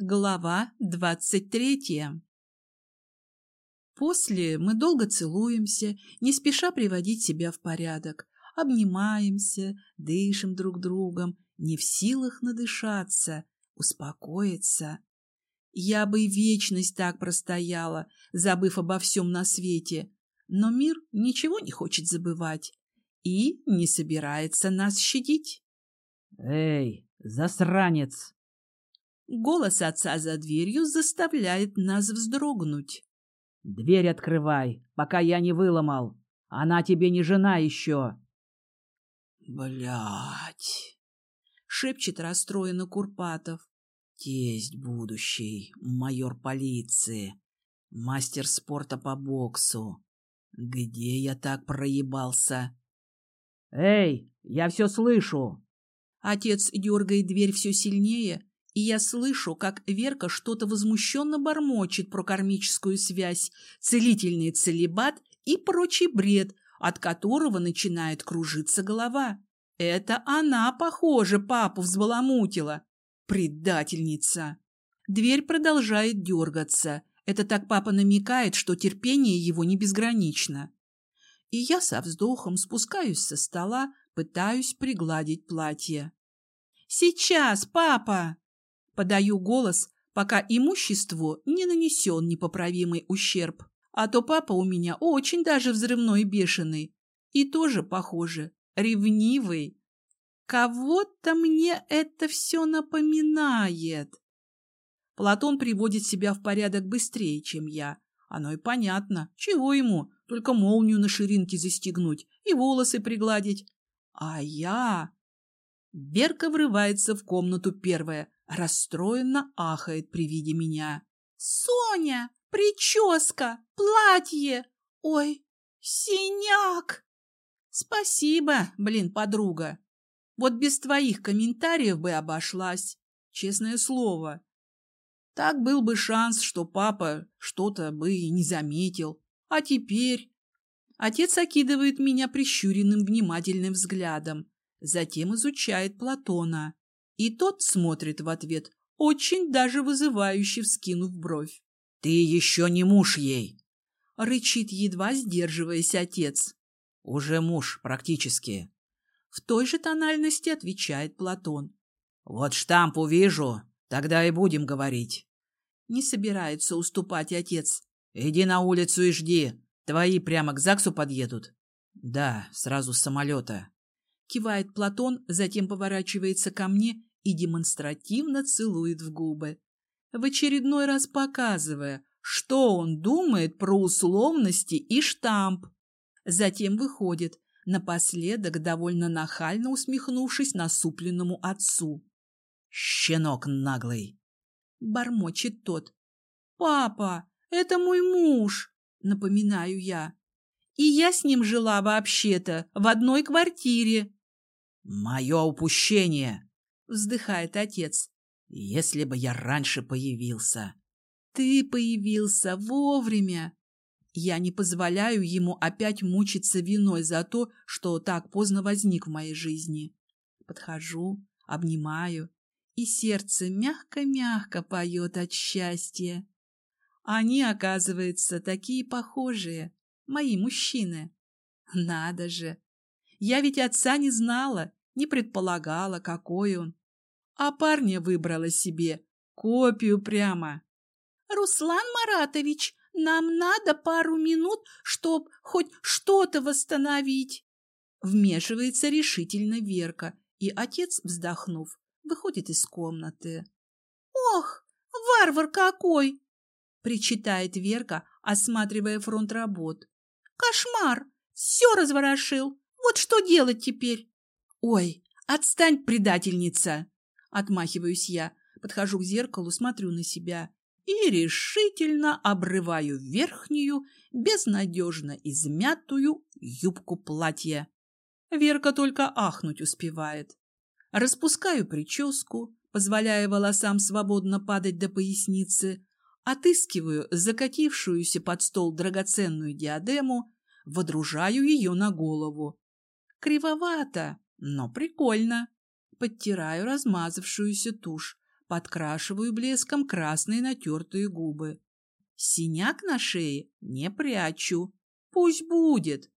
Глава двадцать третья После мы долго целуемся, не спеша приводить себя в порядок. Обнимаемся, дышим друг другом, не в силах надышаться, успокоиться. Я бы вечность так простояла, забыв обо всем на свете, но мир ничего не хочет забывать и не собирается нас щадить. «Эй, засранец!» Голос отца за дверью заставляет нас вздрогнуть. «Дверь открывай, пока я не выломал. Она тебе не жена еще». Блять! шепчет расстроенно Курпатов. «Тесть будущий, майор полиции, мастер спорта по боксу. Где я так проебался?» «Эй, я все слышу!» Отец дергает дверь все сильнее, и я слышу, как Верка что-то возмущенно бормочет про кармическую связь, целительный целебат и прочий бред, от которого начинает кружиться голова. Это она, похоже, папу взбаламутила. Предательница. Дверь продолжает дергаться. Это так папа намекает, что терпение его не безгранично. И я со вздохом спускаюсь со стола, пытаюсь пригладить платье. «Сейчас, папа!» Подаю голос, пока имуществу не нанесен непоправимый ущерб. А то папа у меня очень даже взрывной и бешеный. И тоже, похоже, ревнивый. Кого-то мне это все напоминает. Платон приводит себя в порядок быстрее, чем я. Оно и понятно. Чего ему? Только молнию на ширинке застегнуть и волосы пригладить. А я... Верка врывается в комнату первая, расстроенно ахает при виде меня. «Соня! Прическа! Платье! Ой, синяк!» «Спасибо, блин, подруга. Вот без твоих комментариев бы обошлась, честное слово. Так был бы шанс, что папа что-то бы и не заметил. А теперь...» Отец окидывает меня прищуренным внимательным взглядом, затем изучает Платона. И тот смотрит в ответ, очень даже вызывающе вскинув бровь. «Ты еще не муж ей!» — рычит, едва сдерживаясь отец. «Уже муж, практически». В той же тональности отвечает Платон. «Вот штамп увижу, тогда и будем говорить». Не собирается уступать отец. «Иди на улицу и жди. Твои прямо к ЗАГСу подъедут?» «Да, сразу с самолета». Кивает Платон, затем поворачивается ко мне и демонстративно целует в губы, в очередной раз показывая, что он думает про условности и штамп. Затем выходит, напоследок довольно нахально усмехнувшись насупленному отцу. «Щенок наглый!» — бормочет тот. «Папа, это мой муж!» — напоминаю я. «И я с ним жила вообще-то в одной квартире». «Мое упущение!» — вздыхает отец. «Если бы я раньше появился!» «Ты появился вовремя!» Я не позволяю ему опять мучиться виной за то, что так поздно возник в моей жизни. Подхожу, обнимаю, и сердце мягко-мягко поет от счастья. Они, оказывается, такие похожие, мои мужчины. Надо же! Я ведь отца не знала, не предполагала, какой он. А парня выбрала себе, копию прямо. «Руслан Маратович, нам надо пару минут, чтоб хоть что-то восстановить!» Вмешивается решительно Верка, и отец, вздохнув, выходит из комнаты. «Ох, варвар какой!» — причитает Верка, осматривая фронт работ. «Кошмар! Все разворошил! Вот что делать теперь? Ой, отстань, предательница! Отмахиваюсь я, подхожу к зеркалу, смотрю на себя и решительно обрываю верхнюю, безнадежно измятую юбку платья. Верка только ахнуть успевает. Распускаю прическу, позволяя волосам свободно падать до поясницы, отыскиваю закатившуюся под стол драгоценную диадему, водружаю ее на голову. Кривовато, но прикольно. Подтираю размазавшуюся тушь, подкрашиваю блеском красные натертые губы. Синяк на шее не прячу. Пусть будет.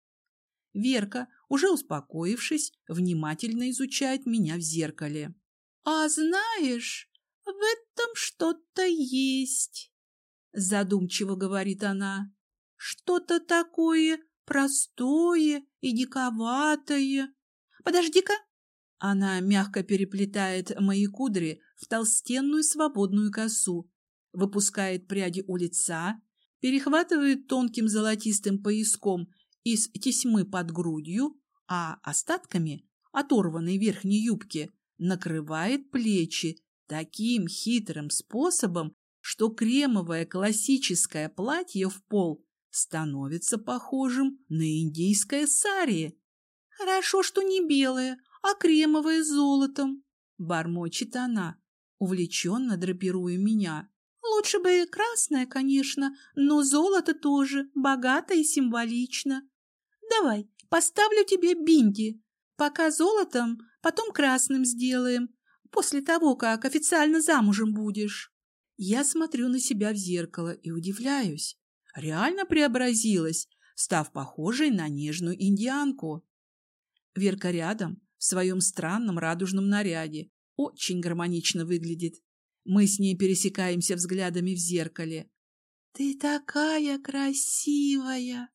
Верка, уже успокоившись, внимательно изучает меня в зеркале. — А знаешь, в этом что-то есть, — задумчиво говорит она. — Что-то такое простое и диковатое. Подожди-ка. Она мягко переплетает мои кудри в толстенную свободную косу, выпускает пряди у лица, перехватывает тонким золотистым пояском из тесьмы под грудью, а остатками оторванной верхней юбки накрывает плечи таким хитрым способом, что кремовое классическое платье в пол становится похожим на индийское сари. Хорошо, что не белое, а кремовое с золотом, бормочет она, увлеченно драпируя меня. Лучше бы красное, конечно, но золото тоже, богато и символично. Давай, поставлю тебе бинди. Пока золотом, потом красным сделаем, после того, как официально замужем будешь. Я смотрю на себя в зеркало и удивляюсь. Реально преобразилась, став похожей на нежную индианку. Верка рядом, в своем странном радужном наряде, очень гармонично выглядит. Мы с ней пересекаемся взглядами в зеркале. — Ты такая красивая,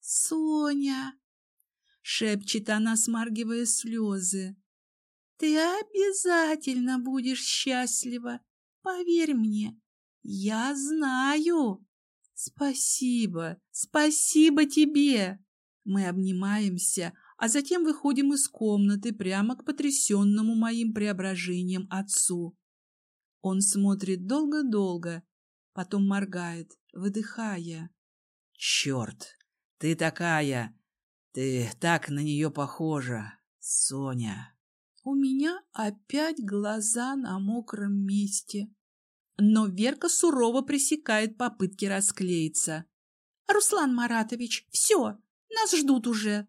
Соня! — шепчет она, смаргивая слезы. — Ты обязательно будешь счастлива, поверь мне. Я знаю. Спасибо, спасибо тебе. Мы обнимаемся, а затем выходим из комнаты прямо к потрясенному моим преображением отцу. Он смотрит долго-долго, потом моргает, выдыхая. «Черт! Ты такая! Ты так на нее похожа, Соня!» У меня опять глаза на мокром месте. Но Верка сурово пресекает попытки расклеиться. «Руслан Маратович, все, нас ждут уже!»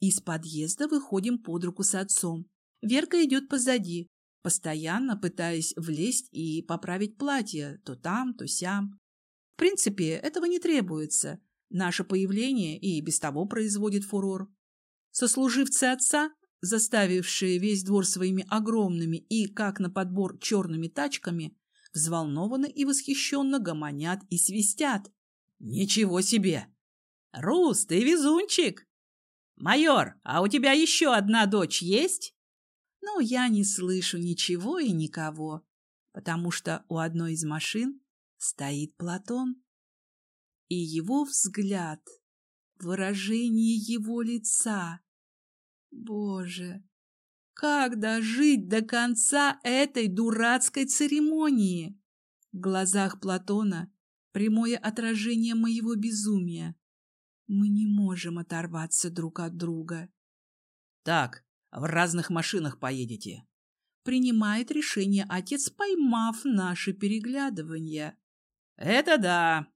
Из подъезда выходим под руку с отцом. Верка идет позади, постоянно пытаясь влезть и поправить платье то там, то сям. В принципе, этого не требуется. Наше появление и без того производит фурор. Сослуживцы отца, заставившие весь двор своими огромными и, как на подбор, черными тачками, взволнованно и восхищенно гомонят и свистят. «Ничего себе! Рус, ты везунчик! Майор, а у тебя еще одна дочь есть?» Но я не слышу ничего и никого, потому что у одной из машин стоит Платон. И его взгляд, выражение его лица. Боже, как дожить до конца этой дурацкой церемонии? В глазах Платона прямое отражение моего безумия. Мы не можем оторваться друг от друга. Так, в разных машинах поедете. Принимает решение отец, поймав наши переглядывания. Это да.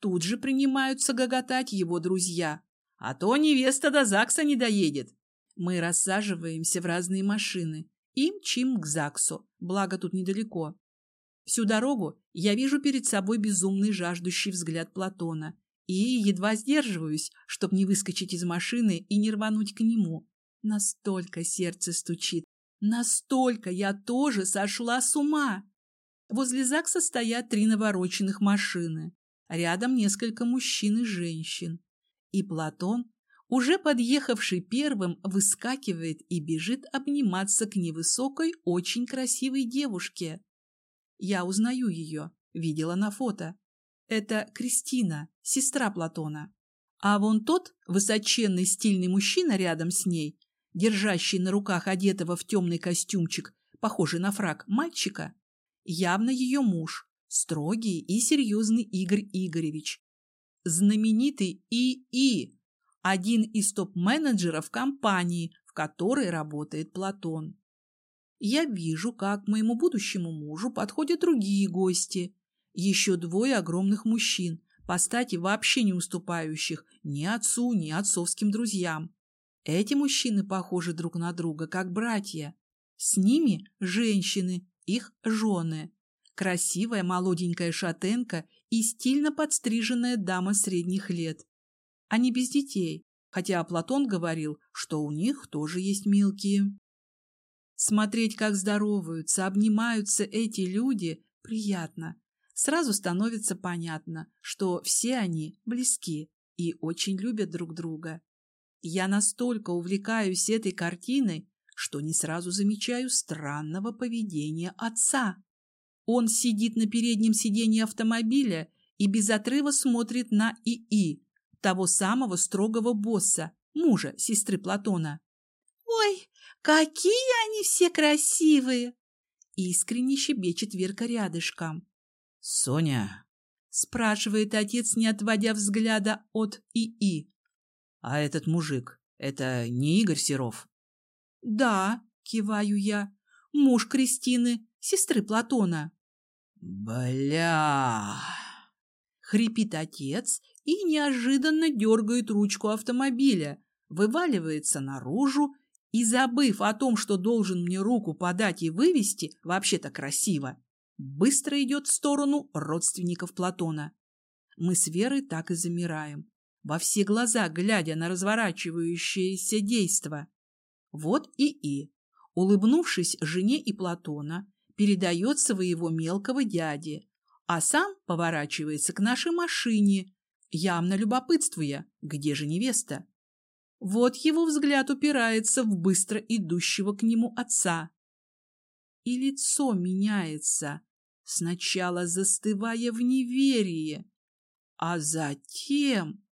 Тут же принимаются гоготать его друзья. А то невеста до ЗАГСа не доедет. Мы рассаживаемся в разные машины и мчим к ЗАГСу, благо тут недалеко. Всю дорогу я вижу перед собой безумный жаждущий взгляд Платона и едва сдерживаюсь, чтобы не выскочить из машины и не рвануть к нему. Настолько сердце стучит, настолько я тоже сошла с ума. Возле ЗАГСа стоят три навороченных машины. Рядом несколько мужчин и женщин. И Платон, уже подъехавший первым, выскакивает и бежит обниматься к невысокой, очень красивой девушке. Я узнаю ее, видела на фото. Это Кристина, сестра Платона. А вон тот высоченный стильный мужчина рядом с ней держащий на руках одетого в темный костюмчик, похожий на фраг, мальчика, явно ее муж, строгий и серьезный Игорь Игоревич. Знаменитый ИИ, один из топ-менеджеров компании, в которой работает Платон. Я вижу, как к моему будущему мужу подходят другие гости. Еще двое огромных мужчин, по стати вообще не уступающих ни отцу, ни отцовским друзьям. Эти мужчины похожи друг на друга, как братья. С ними женщины, их жены. красивая молоденькая шатенка и стильно подстриженная дама средних лет. Они без детей, хотя Платон говорил, что у них тоже есть мелкие. Смотреть, как здороваются, обнимаются эти люди, приятно. Сразу становится понятно, что все они близки и очень любят друг друга. Я настолько увлекаюсь этой картиной, что не сразу замечаю странного поведения отца. Он сидит на переднем сиденье автомобиля и без отрыва смотрит на ИИ, того самого строгого босса, мужа сестры Платона. «Ой, какие они все красивые!» Искренне щебечет Верка рядышком. «Соня?» — спрашивает отец, не отводя взгляда от ИИ. «А этот мужик, это не Игорь Серов?» «Да», — киваю я, — «муж Кристины, сестры Платона». «Бля!» — хрипит отец и неожиданно дергает ручку автомобиля, вываливается наружу и, забыв о том, что должен мне руку подать и вывести, вообще-то красиво, быстро идет в сторону родственников Платона. Мы с Верой так и замираем, во все глаза глядя на разворачивающееся действо. Вот и И, улыбнувшись жене и Платона, передает своего мелкого дяде, а сам поворачивается к нашей машине, явно любопытствуя, где же невеста. Вот его взгляд упирается в быстро идущего к нему отца. И лицо меняется, сначала застывая в неверии, а затем...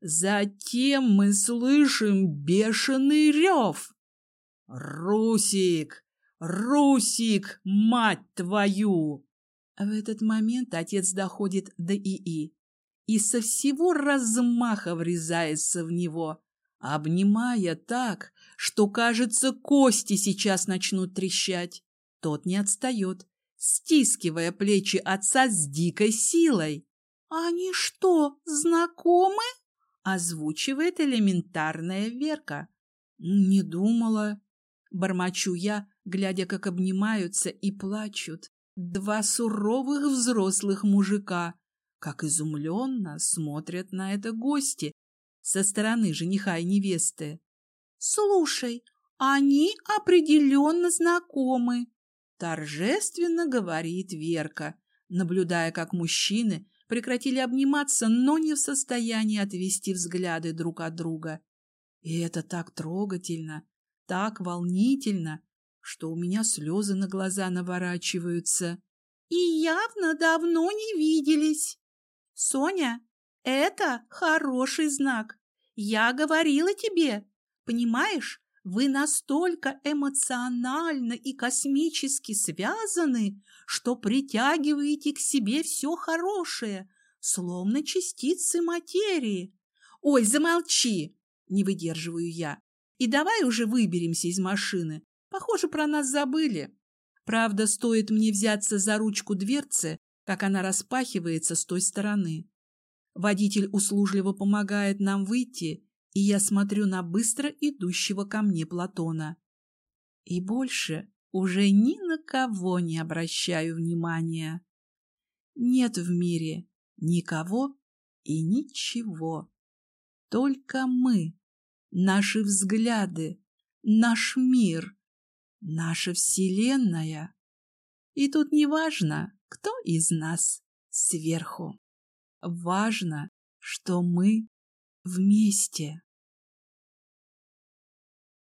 Затем мы слышим бешеный рев. «Русик! Русик, мать твою!» В этот момент отец доходит до ИИ и со всего размаха врезается в него, обнимая так, что, кажется, кости сейчас начнут трещать. Тот не отстает, стискивая плечи отца с дикой силой. «Они что, знакомы?» — озвучивает элементарная Верка. «Не думала». Бормочу я, глядя, как обнимаются и плачут два суровых взрослых мужика, как изумленно смотрят на это гости со стороны жениха и невесты. «Слушай, они определенно знакомы», Торжественно говорит Верка, наблюдая, как мужчины прекратили обниматься, но не в состоянии отвести взгляды друг от друга. И это так трогательно, так волнительно, что у меня слезы на глаза наворачиваются. И явно давно не виделись. Соня, это хороший знак. Я говорила тебе. Понимаешь, вы настолько эмоционально и космически связаны, что притягиваете к себе все хорошее, словно частицы материи. Ой, замолчи! Не выдерживаю я. И давай уже выберемся из машины. Похоже, про нас забыли. Правда, стоит мне взяться за ручку дверцы, как она распахивается с той стороны. Водитель услужливо помогает нам выйти, и я смотрю на быстро идущего ко мне Платона. И больше уже ни на кого не обращаю внимания. Нет в мире никого и ничего. Только мы, наши взгляды, наш мир, наша Вселенная. И тут не важно, кто из нас сверху. Важно, что мы вместе.